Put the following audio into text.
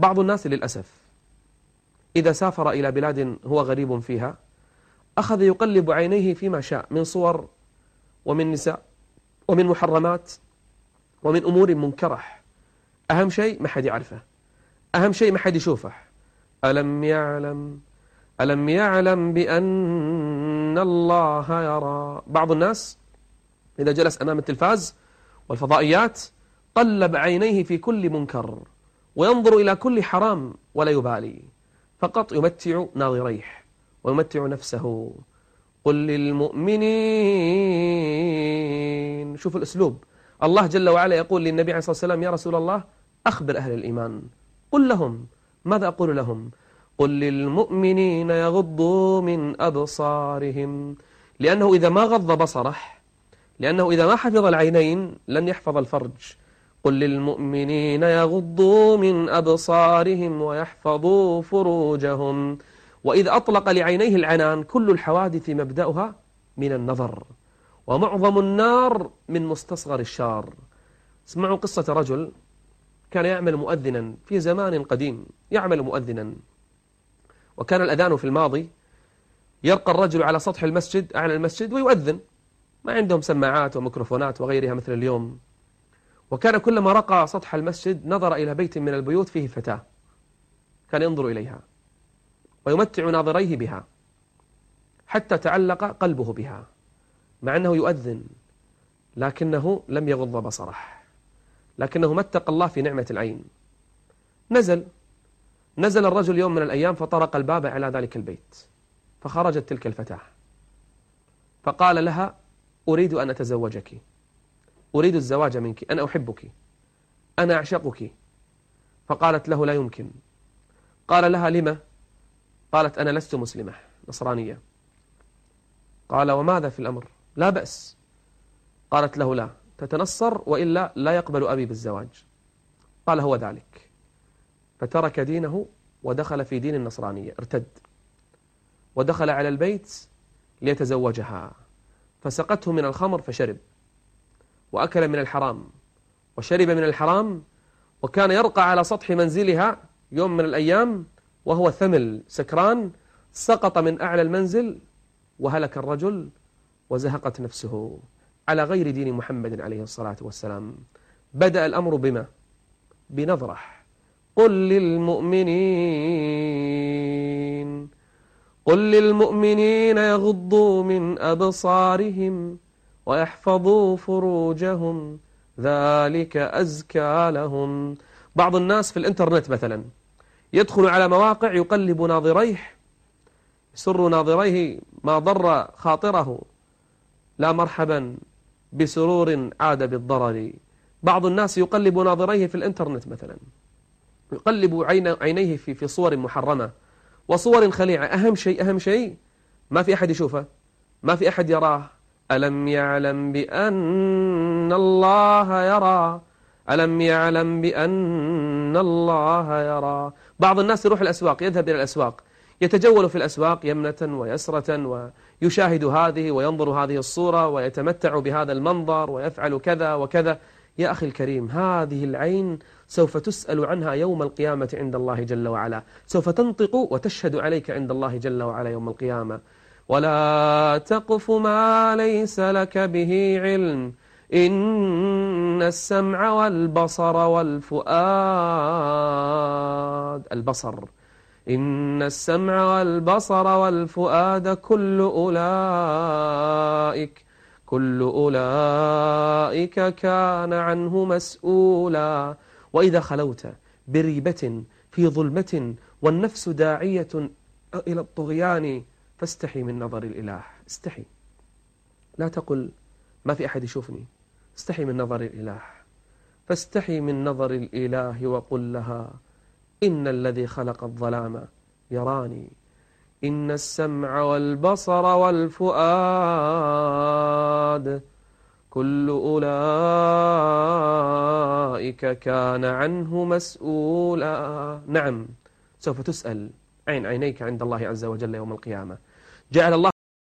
بعض الناس للأسف إذا سافر إلى بلاد هو غريب فيها أخذ يقلب عينيه فيما شاء من صور ومن نساء ومن محرمات ومن أمور منكرة أهم شيء ما حد يعرفه. أهم شيء ما حد يشوفه. ألم يعلم ألم يعلم بأن الله يرى. بعض الناس إذا جلس أمام التلفاز والفضائيات قلب عينيه في كل منكر. وينظر إلى كل حرام ولا يبالي. فقط يمتع ناظريه ويمتع نفسه. قل للمؤمنين. شوف الأسلوب. الله جل وعلا يقول للنبي عليه الصلاة والسلام يا رسول الله أخبر أهل الإيمان. قل لهم. ماذا أقول لهم؟ قل للمؤمنين يغضوا من أبصارهم. لأنه إذا ما غض بصره لأنه إذا ما حفظ العينين لن يحفظ الفرج. قل للمؤمنين يغضوا من أبصارهم ويحفظوا فروجهم. وإذا أطلق لعينيه العنان كل الحوادث مبدأها من النظر. ومعظم النار من مستصغر الشار. اسمعوا قصة رجل كان يعمل مؤذنا في زمان قديم. يعمل مؤذنا. وكان الأذان في الماضي. يرقى الرجل على سطح المسجد أعلى المسجد ويؤذن. ما عندهم سماعات وميكروفونات وغيرها مثل اليوم. وكان كلما رقى سطح المسجد نظر إلى بيت من البيوت فيه فتاة. كان ينظر إليها ويمتع ناظريه بها حتى تعلق قلبه بها مع أنه يؤذن لكنه لم يغض بصره لكنه ما اتقى الله في نعمة العين. نزل نزل الرجل يوم من الأيام فطرق الباب على ذلك البيت فخرجت تلك الفتاة. فقال لها أريد أن أتزوجك. أريد الزواج منك أنا أحبك أنا أعشقك. فقالت له لا يمكن. قال لها لما؟ قالت أنا لست مسلمة نصرانية. قال وماذا في الأمر؟ لا بأس. قالت له لا تتنصر وإلا لا يقبل أبي بالزواج. قال هو ذلك. فترك دينه ودخل في دين النصرانية ارتد. ودخل على البيت ليتزوجها. فسقته من الخمر فشرب. وأكل من الحرام وشرب من الحرام وكان يرقى على سطح منزلها يوم من الأيام وهو ثمل سكران سقط من أعلى المنزل وهلك الرجل وزهقت نفسه على غير دين محمد عليه الصلاة والسلام. بدأ الأمر بما؟ بنظرة. قل للمؤمنين قل للمؤمنين يغضوا من أبصارهم. ويحفظوا فروجهم ذلك أزكى لهم. بعض الناس في الإنترنت مثلا يدخل على مواقع يقلب ناظريه يسر ناظريه ما ضر خاطره لا مرحبا بسرور عاد بالضرر. بعض الناس يقلب ناظريه في الإنترنت مثلا يقلب عينيه في في صور محرمة وصور خليعة. أهم شيء أهم شيء ما في أحد يشوفه ما في أحد يراه. ألم يعلم بأن الله يرى؟ ألم يعلم بأن الله يرى؟ بعض الناس يروح الأسواق يذهب إلى الأسواق يتجول في الأسواق يمنة ويسرة ويشاهد هذه وينظر هذه الصورة ويتمتع بهذا المنظر ويفعل كذا وكذا. يا أخي الكريم هذه العين سوف تسأل عنها يوم القيامة عند الله جل وعلا. سوف تنطق وتشهد عليك عند الله جل وعلا يوم القيامة. ولا تقف ما ليس لك به علم إن السمع والبصر والفؤاد البصر. إن السمع والبصر والفؤاد كل أولئك كل أولئك كان عنه مسؤولا وإذا خلوت بريبة في ظلمة والنفس داعية إلى الطغيان فاستحي من نظر الإله. استحي. لا تقل ما في أحد يشوفني. استحي من نظر الإله. فاستحي من نظر الإله وقل لها إن الذي خلق الظلام يراني. إن السمع والبصر والفؤاد كل أولئك كان عنه مسؤولا. نعم. سوف تسأل عين عينيك عند الله عز وجل يوم القيامة. جعل الله